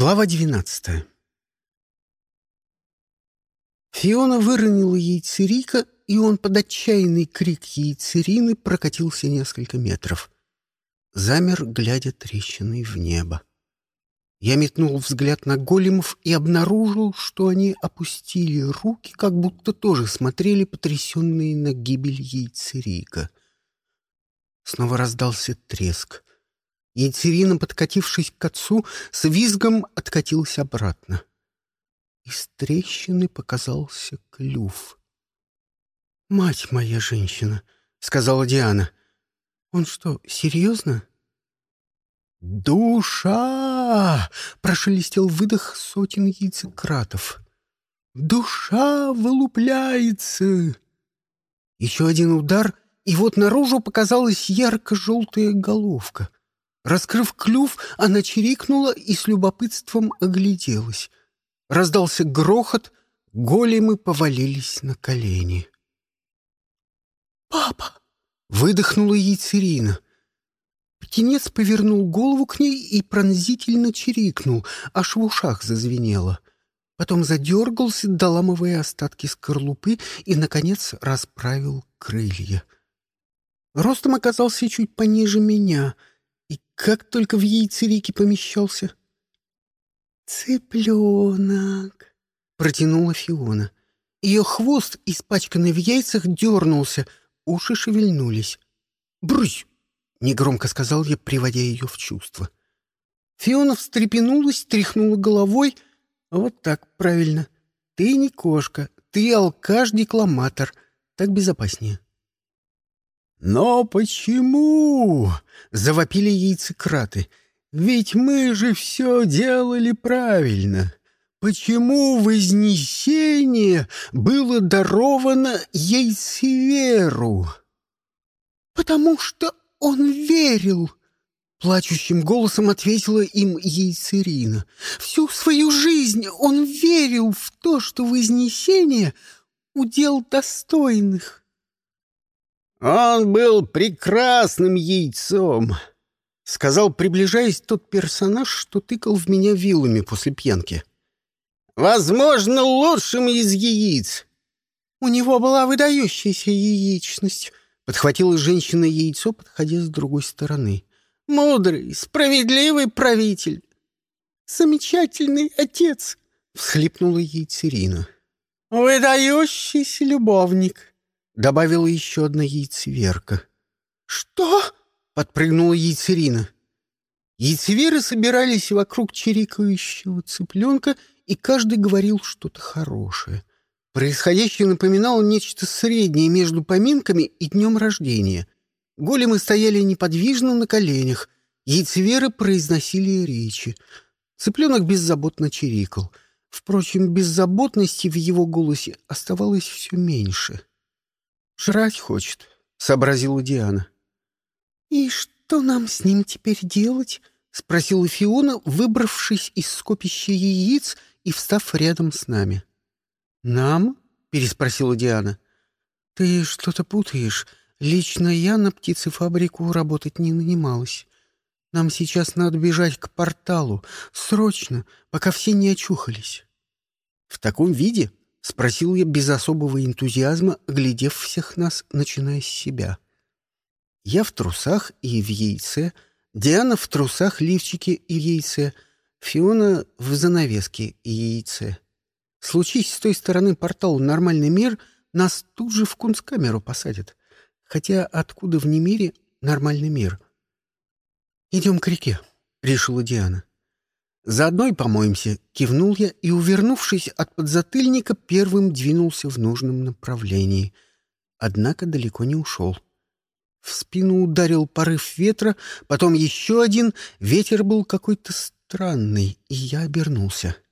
Глава двенадцатая Фиона выронила яйцерика, и он под отчаянный крик яйцерины прокатился несколько метров. Замер, глядя трещиной в небо. Я метнул взгляд на големов и обнаружил, что они опустили руки, как будто тоже смотрели потрясенные на гибель яйцерика. Снова раздался треск. Яйцерина, подкатившись к отцу, с визгом откатилась обратно. Из трещины показался клюв. «Мать моя женщина!» — сказала Диана. «Он что, серьезно?» «Душа!» — прошелестел выдох сотен яйцекратов. «Душа вылупляется!» Еще один удар, и вот наружу показалась ярко-желтая головка. Раскрыв клюв, она чирикнула и с любопытством огляделась. Раздался грохот, големы повалились на колени. «Папа!» — выдохнула яйцерина. Птенец повернул голову к ней и пронзительно чирикнул, аж в ушах зазвенело. Потом задергался, доламывая остатки скорлупы, и, наконец, расправил крылья. Ростом оказался чуть пониже меня, и как только в яйцерике помещался. «Цыпленок!» — протянула Фиона. Ее хвост, испачканный в яйцах, дернулся, уши шевельнулись. «Брысь!» — негромко сказал я, приводя ее в чувство. Фиона встрепенулась, тряхнула головой. «Вот так, правильно. Ты не кошка, ты алкаш-декламатор. Так безопаснее». «Но почему?» — завопили яйцекраты. «Ведь мы же все делали правильно. Почему вознесение было даровано яйцеверу?» «Потому что «Он верил!» — плачущим голосом ответила им Ейцерина. «Всю свою жизнь он верил в то, что Вознесение — удел достойных». «Он был прекрасным яйцом», — сказал, приближаясь тот персонаж, что тыкал в меня вилами после пьянки. «Возможно, лучшим из яиц». «У него была выдающаяся яичность», Подхватила женщина яйцо, подходя с другой стороны. «Мудрый, справедливый правитель!» «Замечательный отец!» — всхлипнула яйцерина. «Выдающийся любовник!» — добавила еще одна яйцеверка. «Что?» — подпрыгнула яйцерина. Яйцеверы собирались вокруг чирикающего цыпленка, и каждый говорил что-то хорошее. Происходящее напоминало нечто среднее между поминками и днем рождения. Големы стояли неподвижно на коленях, яйцеверы произносили речи. Цыпленок беззаботно чирикал. Впрочем, беззаботности в его голосе оставалось все меньше. «Жрать хочет», — сообразила Диана. «И что нам с ним теперь делать?» — спросила Фиона, выбравшись из скопища яиц и встав рядом с нами. «Нам?» — переспросила Диана. «Ты что-то путаешь. Лично я на птицефабрику работать не нанималась. Нам сейчас надо бежать к порталу. Срочно, пока все не очухались». «В таком виде?» — спросил я без особого энтузиазма, глядев всех нас, начиная с себя. Я в трусах и в яйце, Диана в трусах, лифчике и яйце, Фиона в занавеске и яйце. Случись с той стороны портал «Нормальный мир», нас тут же в кунсткамеру посадят. Хотя откуда в немире нормальный мир? «Идем к реке», — решила Диана. «Заодно и помоемся», — кивнул я и, увернувшись от подзатыльника, первым двинулся в нужном направлении. Однако далеко не ушел. В спину ударил порыв ветра, потом еще один. Ветер был какой-то странный, и я обернулся. —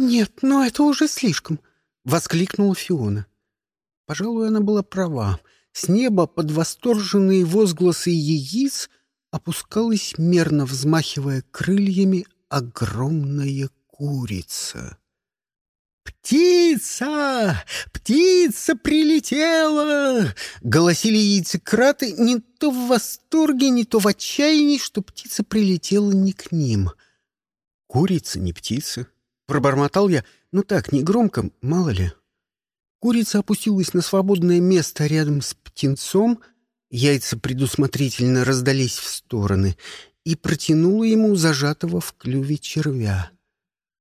«Нет, но это уже слишком!» — воскликнула Фиона. Пожалуй, она была права. С неба под восторженные возгласы яиц опускалась, мерно взмахивая крыльями, огромная курица. «Птица! Птица прилетела!» — голосили яйцекраты не то в восторге, не то в отчаянии, что птица прилетела не к ним — Курица, не птица. Пробормотал я, ну так, не громко, мало ли. Курица опустилась на свободное место рядом с птенцом, яйца предусмотрительно раздались в стороны и протянула ему зажатого в клюве червя.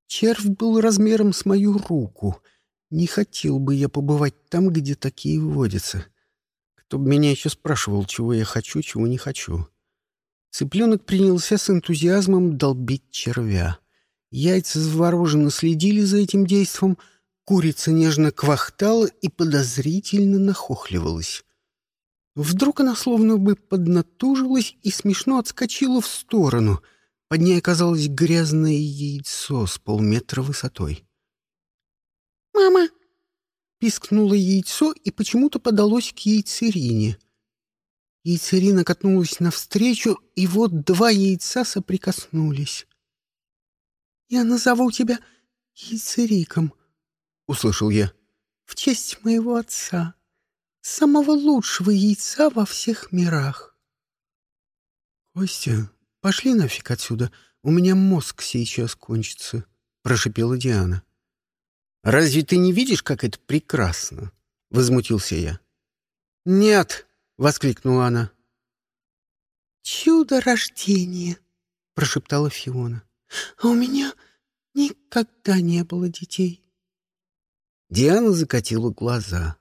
Червь был размером с мою руку. Не хотел бы я побывать там, где такие водятся. Кто бы меня еще спрашивал, чего я хочу, чего не хочу. Цыпленок принялся с энтузиазмом долбить червя. Яйца завороженно следили за этим действом, курица нежно квахтала и подозрительно нахохливалась. Вдруг она словно бы поднатужилась и смешно отскочила в сторону. Под ней оказалось грязное яйцо с полметра высотой. «Мама!» — пискнуло яйцо и почему-то подалось к яйцерине — Яйцерина катнулась навстречу, и вот два яйца соприкоснулись. «Я назову тебя яйцериком», — услышал я, — «в честь моего отца, самого лучшего яйца во всех мирах». «Костя, пошли нафиг отсюда, у меня мозг сейчас кончится», — прошипела Диана. «Разве ты не видишь, как это прекрасно?» — возмутился я. «Нет», — воскликнула она. «Чудо рождения!» — прошептала Фиона. «А у меня никогда не было детей». Диана закатила глаза.